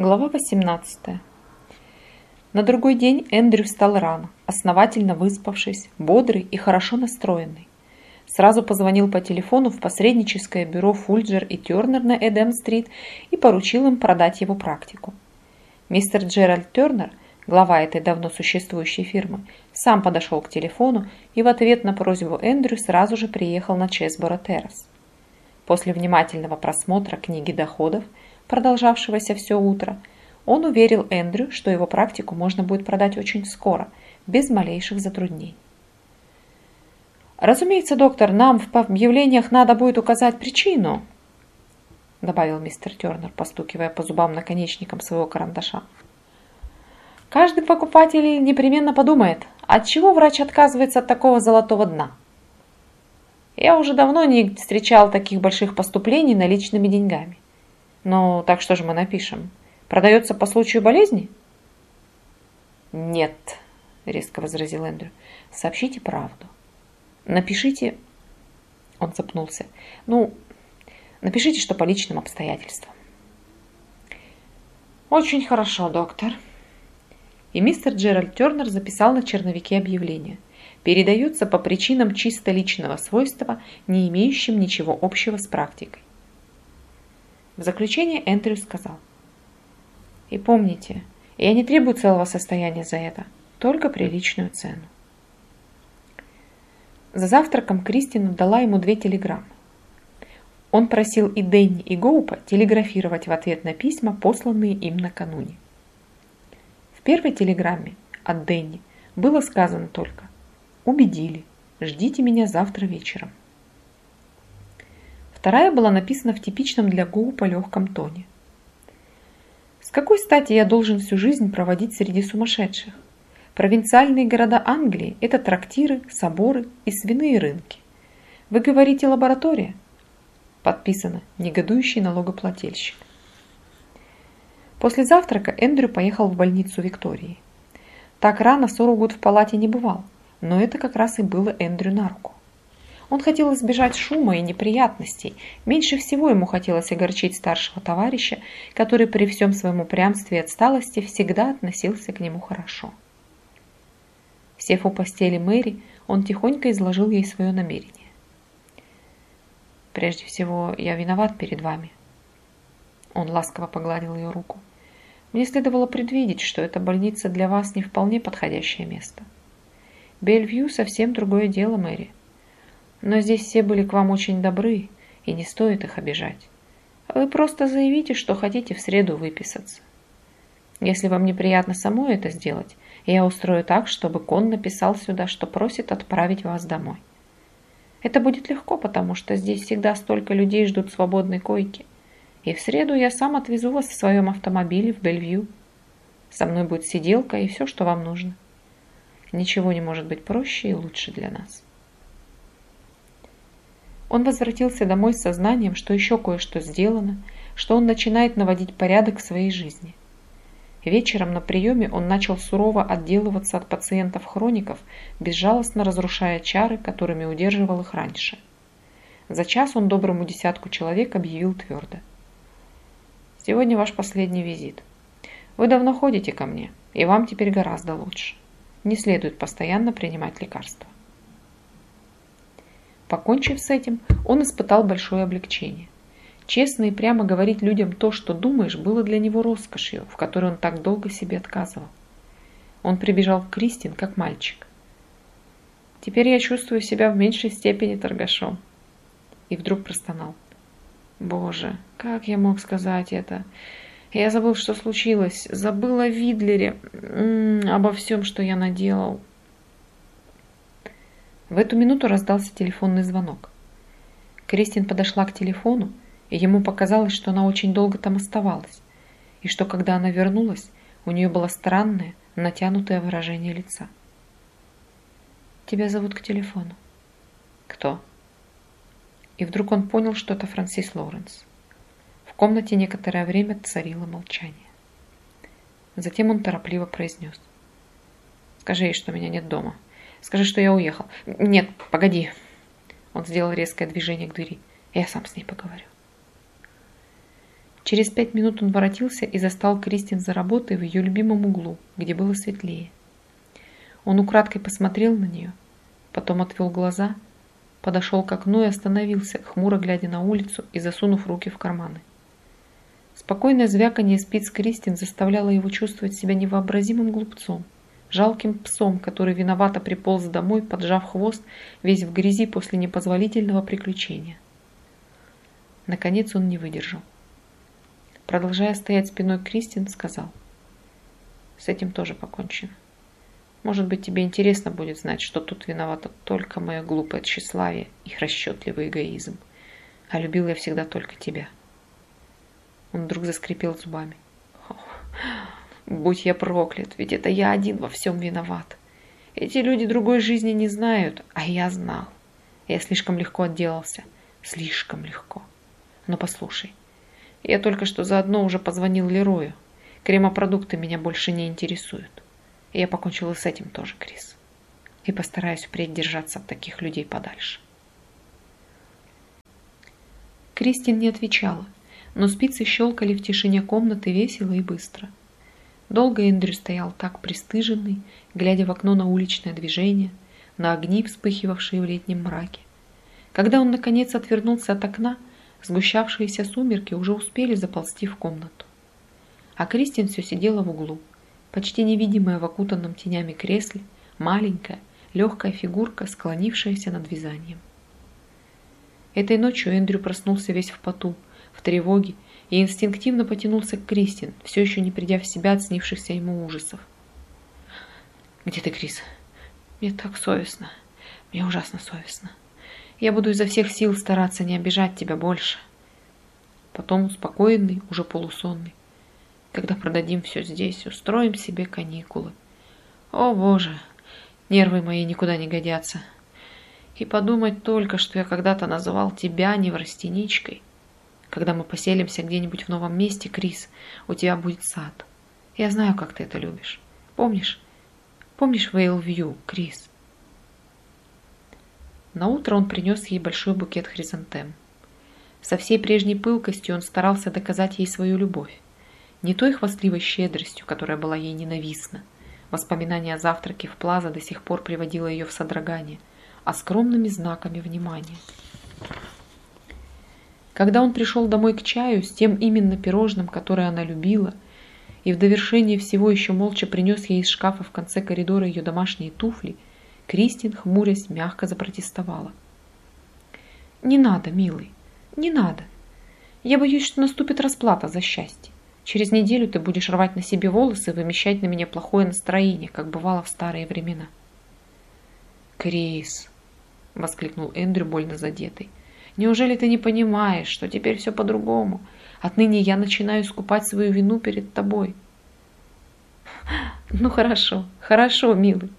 Глава 18. На другой день Эндрю встал рано, основательно выспавшись, бодрый и хорошо настроенный. Сразу позвонил по телефону в посредническое бюро Фульджер и Тернер на Эдем-стрит и поручил им продать его практику. Мистер Джеральд Тернер, глава этой давно существующей фирмы, сам подошел к телефону и в ответ на просьбу Эндрю сразу же приехал на Чесборо Террас. После внимательного просмотра книги доходов – продолжавшегося все утро, он уверил Эндрю, что его практику можно будет продать очень скоро, без малейших затруднений. «Разумеется, доктор, нам в объявлениях надо будет указать причину», добавил мистер Тернер, постукивая по зубам наконечником своего карандаша. «Каждый покупатель непременно подумает, от чего врач отказывается от такого золотого дна». Я уже давно не встречал таких больших поступлений наличными деньгами. Ну, так что же мы напишем? Продается по случаю болезни? Нет, резко возразил Эндрю. Сообщите правду. Напишите... Он запнулся. Ну, напишите, что по личным обстоятельствам. Очень хорошо, доктор. И мистер Джеральд Тернер записал на черновике объявление. Передается по причинам чисто личного свойства, не имеющим ничего общего с практикой. В заключение Эндрю сказал. И помните, я не требую целого состояния за это, только приличную цену. За завтраком Кристина дала ему две телеграммы. Он просил и Дэнни, и Гоупа телеграфировать в ответ на письма, посланные им накануне. В первой телеграмме от Дэнни было сказано только «Убедили, ждите меня завтра вечером». Вторая была написана в типичном для Гоупа легком тоне. С какой стати я должен всю жизнь проводить среди сумасшедших? Провинциальные города Англии – это трактиры, соборы и свиные рынки. Вы говорите лаборатория? Подписано негодующий налогоплательщик. После завтрака Эндрю поехал в больницу Виктории. Так рано Сорогуд в палате не бывал, но это как раз и было Эндрю на руку. Он хотел избежать шума и неприятностей. Меньше всего ему хотелось огорчить старшего товарища, который при всем своем упрямстве и отсталости всегда относился к нему хорошо. Сев у постели Мэри, он тихонько изложил ей свое намерение. «Прежде всего, я виноват перед вами». Он ласково погладил ее руку. «Мне следовало предвидеть, что эта больница для вас не вполне подходящее место. Бельвью совсем другое дело, Мэри. Но здесь все были к вам очень добры, и не стоит их обижать. Вы просто заявите, что хотите в среду выписаться. Если вам неприятно самой это сделать, я устрою так, чтобы Кон написал сюда, что просит отправить вас домой. Это будет легко, потому что здесь всегда столько людей ждут свободной койки. И в среду я сам отвезу вас в своем автомобиле в Бельвью. Со мной будет сиделка и все, что вам нужно. Ничего не может быть проще и лучше для нас. Он возвратился домой с сознанием, что еще кое-что сделано, что он начинает наводить порядок в своей жизни. Вечером на приеме он начал сурово отделываться от пациентов-хроников, безжалостно разрушая чары, которыми удерживал их раньше. За час он доброму десятку человек объявил твердо. «Сегодня ваш последний визит. Вы давно ходите ко мне, и вам теперь гораздо лучше. Не следует постоянно принимать лекарства. Покончив с этим, он испытал большое облегчение. Честно и прямо говорить людям то, что думаешь, было для него роскошью, в которой он так долго себе отказывал. Он прибежал к Кристин, как мальчик. «Теперь я чувствую себя в меньшей степени торгашом». И вдруг простонал. «Боже, как я мог сказать это? Я забыл, что случилось. Забыл о Видлере, м -м, обо всем, что я наделал». В эту минуту раздался телефонный звонок. Кристин подошла к телефону, и ему показалось, что она очень долго там оставалась, и что, когда она вернулась, у нее было странное, натянутое выражение лица. «Тебя зовут к телефону». «Кто?» И вдруг он понял, что это Франсис Лоуренс. В комнате некоторое время царило молчание. Затем он торопливо произнес. «Скажи ей, что меня нет дома». Скажи, что я уехал. Нет, погоди. Он сделал резкое движение к двери. Я сам с ней поговорю. Через пять минут он воротился и застал Кристин за работой в ее любимом углу, где было светлее. Он украдкой посмотрел на нее, потом отвел глаза, подошел к окну и остановился, хмуро глядя на улицу и засунув руки в карманы. Спокойное звяканье спиц Кристин заставляло его чувствовать себя невообразимым глупцом, жалким псом, который виновато приполз домой, поджав хвост, весь в грязи после непозволительного приключения. Наконец он не выдержал. Продолжая стоять спиной Кристин, сказал, «С этим тоже покончено. Может быть, тебе интересно будет знать, что тут виновато только мое глупое тщеславие и расчетливый эгоизм. А любил я всегда только тебя». Он вдруг заскрипел зубами. Будь я проклят, ведь это я один во всем виноват. Эти люди другой жизни не знают, а я знал. Я слишком легко отделался. Слишком легко. Но послушай, я только что заодно уже позвонил Лерою. Кремопродукты меня больше не интересуют. Я покончил и с этим тоже, Крис. И постараюсь впредь держаться от таких людей подальше. Кристин не отвечала но спицы щелкали в тишине комнаты весело и быстро. Долго Эндрю стоял так пристыженный, глядя в окно на уличное движение, на огни, вспыхивавшие в летнем мраке. Когда он, наконец, отвернулся от окна, сгущавшиеся сумерки уже успели заползти в комнату. А Кристин все сидела в углу, почти невидимая в окутанном тенями кресле, маленькая, легкая фигурка, склонившаяся над вязанием. Этой ночью Эндрю проснулся весь в поту, в тревоге и инстинктивно потянулся к Кристин, все еще не придя в себя от снившихся ему ужасов. «Где ты, Крис? Мне так совестно. Мне ужасно совестно. Я буду изо всех сил стараться не обижать тебя больше». Потом успокоенный, уже полусонный. «Когда продадим все здесь, устроим себе каникулы. О, Боже, нервы мои никуда не годятся. И подумать только, что я когда-то называл тебя неврастеничкой. Когда мы поселимся где-нибудь в новом месте, Крис, у тебя будет сад. Я знаю, как ты это любишь. Помнишь? Помнишь Вейл-Вью, Крис? На утро он принес ей большой букет хризантем. Со всей прежней пылкостью он старался доказать ей свою любовь. Не той хвастливой щедростью, которая была ей ненавистна. Воспоминание о завтраке в Плаза до сих пор приводило ее в содрогание, а скромными знаками внимания. Когда он пришел домой к чаю с тем именно пирожным, которое она любила, и в довершение всего еще молча принес ей из шкафа в конце коридора ее домашние туфли, Кристин, хмурясь, мягко запротестовала. «Не надо, милый, не надо. Я боюсь, что наступит расплата за счастье. Через неделю ты будешь рвать на себе волосы и вымещать на меня плохое настроение, как бывало в старые времена». «Крис!» — воскликнул Эндрю, больно задетый. Неужели ты не понимаешь, что теперь все по-другому? Отныне я начинаю искупать свою вину перед тобой. Ну хорошо, хорошо, милый.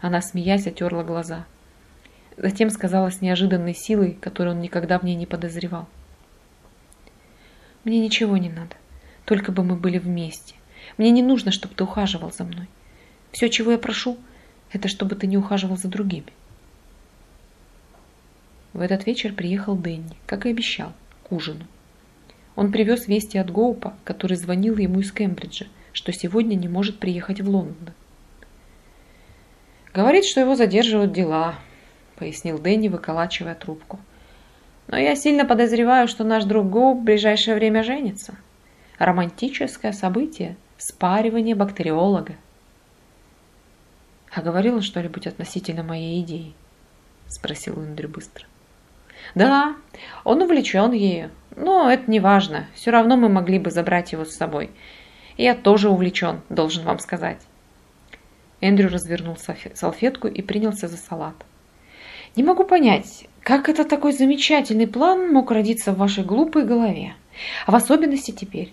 Она, смеясь, отерла глаза. Затем сказала с неожиданной силой, которую он никогда в ней не подозревал. Мне ничего не надо, только бы мы были вместе. Мне не нужно, чтобы ты ухаживал за мной. Все, чего я прошу, это чтобы ты не ухаживал за другими. В этот вечер приехал Дэнни, как и обещал, к ужину. Он привез вести от Гоупа, который звонил ему из Кембриджа, что сегодня не может приехать в Лондон. «Говорит, что его задерживают дела», — пояснил Дэнни, выколачивая трубку. «Но я сильно подозреваю, что наш друг Гоуп в ближайшее время женится. Романтическое событие, спаривание бактериолога». «А говорил он что-нибудь относительно моей идеи?» — спросил Эндрю быстро. Да, он увлечен ею, но это не важно. Все равно мы могли бы забрать его с собой. я тоже увлечен, должен вам сказать. Эндрю развернул салфетку и принялся за салат. Не могу понять, как это такой замечательный план мог родиться в вашей глупой голове, а в особенности теперь.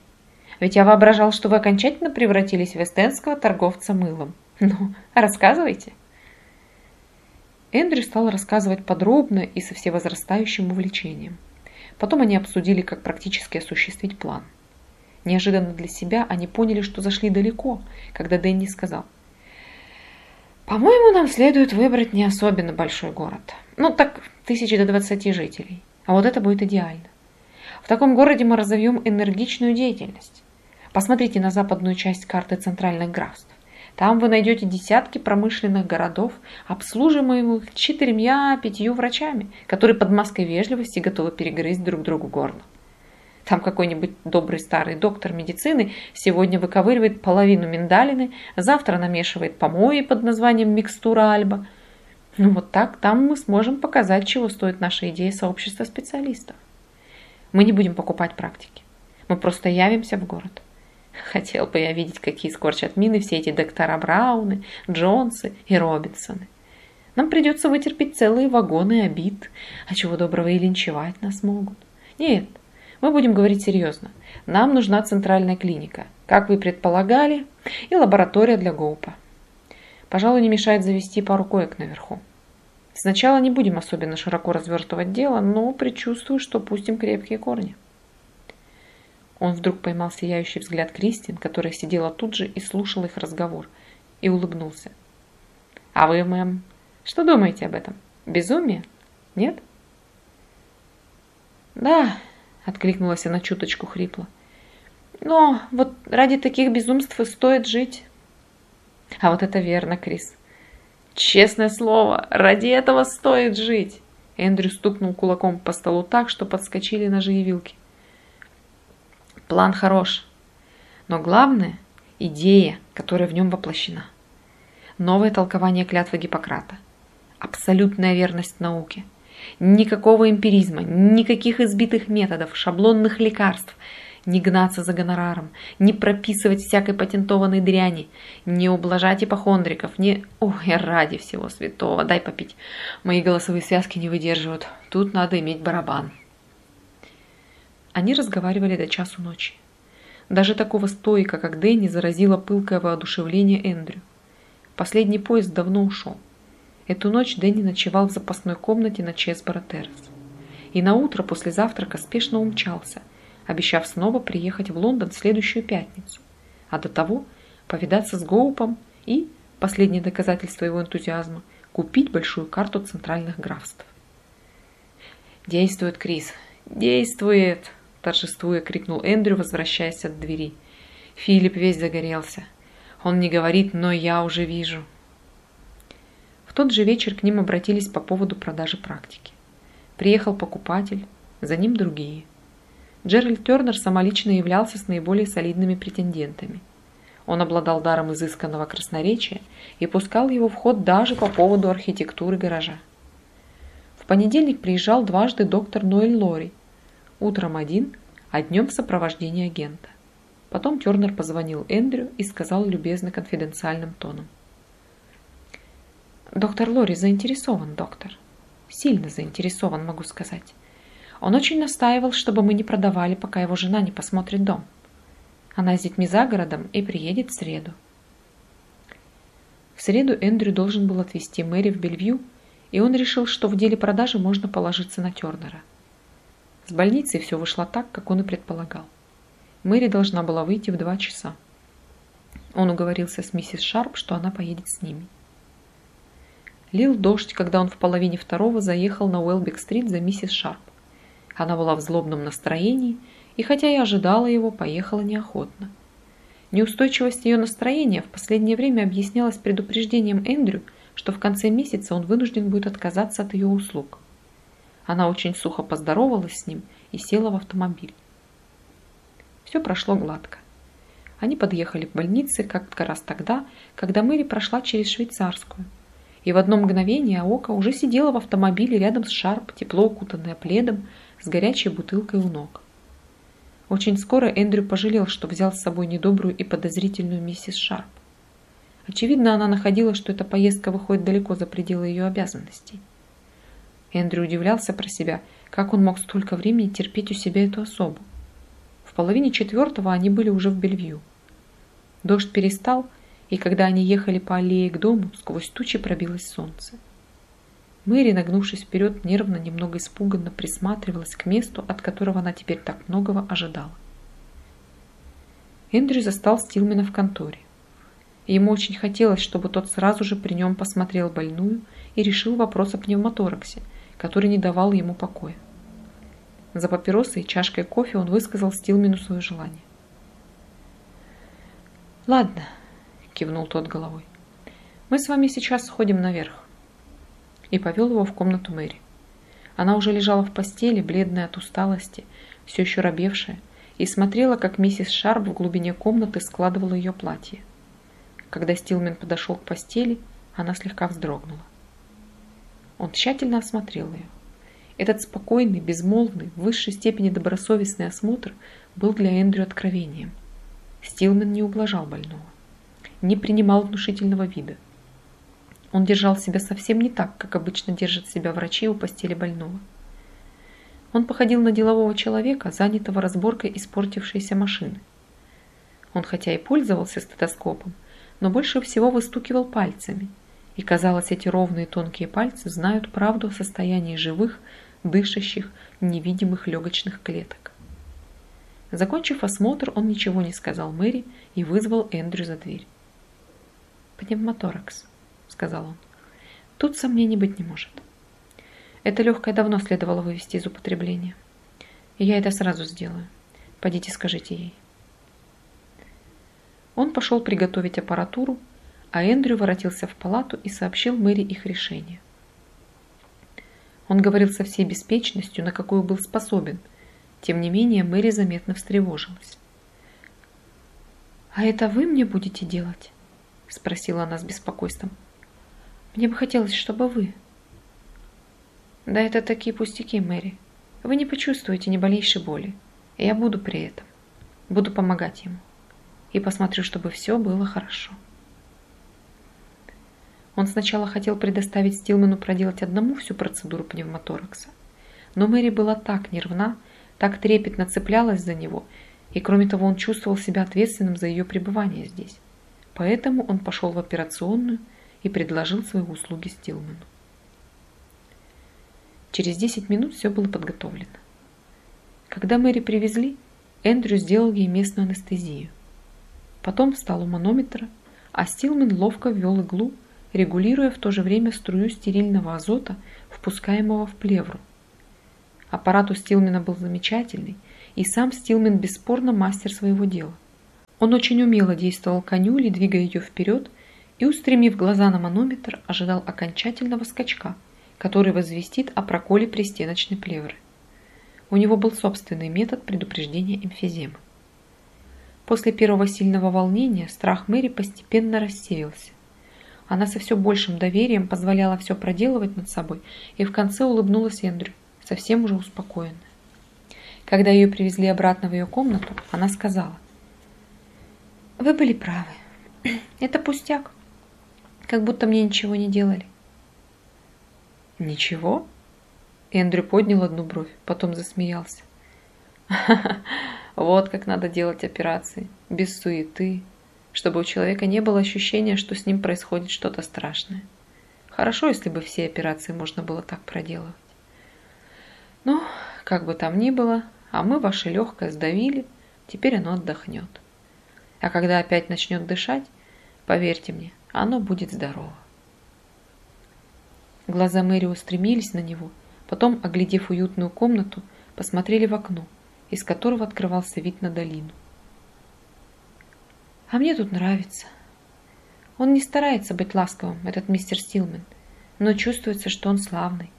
Ведь я воображал, что вы окончательно превратились в эстенского торговца мылом. Ну, рассказывайте. Эндрю стал рассказывать подробно и со всевозрастающим увлечением. Потом они обсудили, как практически осуществить план. Неожиданно для себя они поняли, что зашли далеко, когда Дэнни сказал. «По-моему, нам следует выбрать не особенно большой город. Ну, так, тысячи до двадцати жителей. А вот это будет идеально. В таком городе мы разовьем энергичную деятельность. Посмотрите на западную часть карты центральных графств. Там вы найдете десятки промышленных городов, обслуживаемых четырьмя-пятью врачами, которые под маской вежливости готовы перегрызть друг другу горло. Там какой-нибудь добрый старый доктор медицины сегодня выковыривает половину миндалины, завтра намешивает помои под названием «Микстура Альба». Ну вот так там мы сможем показать, чего стоит наша идея сообщества специалистов. Мы не будем покупать практики. Мы просто явимся в город. Хотел бы я видеть, какие скорчат мины все эти доктора Брауны, Джонсы и Робинсоны. Нам придется вытерпеть целые вагоны обид, а чего доброго и линчевать нас могут. Нет, мы будем говорить серьезно. Нам нужна центральная клиника, как вы предполагали, и лаборатория для ГОУПа. Пожалуй, не мешает завести пару коек наверху. Сначала не будем особенно широко развертывать дело, но предчувствую, что пустим крепкие корни. Он вдруг поймал сияющий взгляд Кристин, которая сидела тут же и слушала их разговор, и улыбнулся. «А вы, мэм, что думаете об этом? Безумие? Нет?» «Да», — откликнулась она чуточку хрипло. «Но вот ради таких безумств и стоит жить». «А вот это верно, Крис. Честное слово, ради этого стоит жить!» Эндрю стукнул кулаком по столу так, что подскочили ножи и вилки. План хорош. Но главное – идея, которая в нем воплощена. Новое толкование клятвы Гиппократа. Абсолютная верность науке. Никакого эмпиризма, никаких избитых методов, шаблонных лекарств. Не гнаться за гонораром, не прописывать всякой патентованной дряни, не ублажать ипохондриков, не... Ой, ради всего святого, дай попить. Мои голосовые связки не выдерживают. Тут надо иметь барабан. Они разговаривали до часу ночи. Даже такого стоика, как Дэнни, заразило пылкое воодушевление Эндрю. Последний поезд давно ушел. Эту ночь Дэнни ночевал в запасной комнате на Чесборо Террас. И на утро после завтрака спешно умчался, обещав снова приехать в Лондон следующую пятницу, а до того повидаться с Гоупом и, последнее доказательство его энтузиазма, купить большую карту центральных графств. «Действует, Крис, действует!» Торжествуя, крикнул Эндрю, возвращаясь от двери. Филипп весь загорелся. Он не говорит, но я уже вижу. В тот же вечер к ним обратились по поводу продажи практики. Приехал покупатель, за ним другие. Джеральд Тернер самолично являлся с наиболее солидными претендентами. Он обладал даром изысканного красноречия и пускал его в ход даже по поводу архитектуры гаража. В понедельник приезжал дважды доктор Ноэль Лори, Утром один, а днем в сопровождении агента. Потом Тернер позвонил Эндрю и сказал любезно конфиденциальным тоном. «Доктор Лори заинтересован, доктор. Сильно заинтересован, могу сказать. Он очень настаивал, чтобы мы не продавали, пока его жена не посмотрит дом. Она с детьми за городом и приедет в среду». В среду Эндрю должен был отвезти Мэри в Бельвью, и он решил, что в деле продажи можно положиться на Тернера. С больницей все вышло так, как он и предполагал. Мэри должна была выйти в два часа. Он уговорился с миссис Шарп, что она поедет с ними. Лил дождь, когда он в половине второго заехал на Уэлбек-стрит за миссис Шарп. Она была в злобном настроении, и хотя и ожидала его, поехала неохотно. Неустойчивость ее настроения в последнее время объяснялась предупреждением Эндрю, что в конце месяца он вынужден будет отказаться от ее услуг. Она очень сухо поздоровалась с ним и села в автомобиль. Все прошло гладко. Они подъехали к больнице как раз тогда, когда Мэри прошла через швейцарскую. И в одно мгновение ока уже сидела в автомобиле рядом с Шарп, тепло укутанная пледом, с горячей бутылкой у ног. Очень скоро Эндрю пожалел, что взял с собой недобрую и подозрительную миссис Шарп. Очевидно, она находила, что эта поездка выходит далеко за пределы ее обязанностей. Эндрю удивлялся про себя, как он мог столько времени терпеть у себя эту особу. В половине четвертого они были уже в Бельвью. Дождь перестал, и когда они ехали по аллее к дому, сквозь тучи пробилось солнце. Мэри, нагнувшись вперед, нервно, немного испуганно присматривалась к месту, от которого она теперь так многого ожидала. Эндрю застал Стилмена в конторе. Ему очень хотелось, чтобы тот сразу же при нем посмотрел больную и решил вопрос о пневмотораксе – который не давал ему покоя. За папиросой и чашкой кофе он высказал Стилмину свое желание. «Ладно», – кивнул тот головой. «Мы с вами сейчас сходим наверх». И повел его в комнату Мэри. Она уже лежала в постели, бледная от усталости, все еще робевшая, и смотрела, как миссис Шарп в глубине комнаты складывала ее платье. Когда Стилмен подошел к постели, она слегка вздрогнула. Он тщательно осмотрел ее. Этот спокойный, безмолвный, в высшей степени добросовестный осмотр был для Эндрю откровением. Стилмен не ублажал больного, не принимал внушительного вида. Он держал себя совсем не так, как обычно держат себя врачи у постели больного. Он походил на делового человека, занятого разборкой испортившейся машины. Он хотя и пользовался стетоскопом, но больше всего выстукивал пальцами, и казалось, эти ровные тонкие пальцы знают правду о состоянии живых, дышащих, невидимых легочных клеток. Закончив осмотр, он ничего не сказал Мэри и вызвал Эндрю за дверь. «Пневмоторакс», — сказал он. «Тут сомнений быть не может. Это легкое давно следовало вывести из употребления. Я это сразу сделаю. Пойдите скажите ей». Он пошел приготовить аппаратуру, а Эндрю воротился в палату и сообщил Мэри их решение. Он говорил со всей беспечностью, на какую был способен. Тем не менее, Мэри заметно встревожилась. «А это вы мне будете делать?» – спросила она с беспокойством. «Мне бы хотелось, чтобы вы». «Да это такие пустяки, Мэри. Вы не почувствуете ни малейшей боли. Я буду при этом. Буду помогать ему. И посмотрю, чтобы все было хорошо». Он сначала хотел предоставить Стилману проделать одному всю процедуру пневмоторакса. Но Мэри была так нервна, так трепетно цеплялась за него, и кроме того он чувствовал себя ответственным за ее пребывание здесь. Поэтому он пошел в операционную и предложил свои услуги Стилману. Через 10 минут все было подготовлено. Когда Мэри привезли, Эндрю сделал ей местную анестезию. Потом встал у манометра, а Стилман ловко ввел иглу регулируя в то же время струю стерильного азота, впускаемого в плевру. Аппарат у Стилмена был замечательный, и сам Стилмен бесспорно мастер своего дела. Он очень умело действовал конюлей, двигая ее вперед, и, устремив глаза на манометр, ожидал окончательного скачка, который возвестит о проколе пристеночной плевры. У него был собственный метод предупреждения эмфиземы. После первого сильного волнения страх Мэри постепенно рассеялся. Она со все большим доверием позволяла все проделывать над собой и в конце улыбнулась Эндрю, совсем уже успокоенная. Когда ее привезли обратно в ее комнату, она сказала. «Вы были правы. Это пустяк. Как будто мне ничего не делали». «Ничего?» Эндрю поднял одну бровь, потом засмеялся. Вот как надо делать операции. Без суеты, чтобы у человека не было ощущения, что с ним происходит что-то страшное. Хорошо, если бы все операции можно было так проделывать. Ну, как бы там ни было, а мы ваше легкое сдавили, теперь оно отдохнет. А когда опять начнет дышать, поверьте мне, оно будет здорово. Глаза Мэри устремились на него, потом, оглядев уютную комнату, посмотрели в окно, из которого открывался вид на долину. А мне тут нравится. Он не старается быть ласковым, этот мистер Стилмен, но чувствуется, что он славный.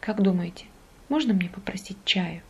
Как думаете, можно мне попросить чаю?»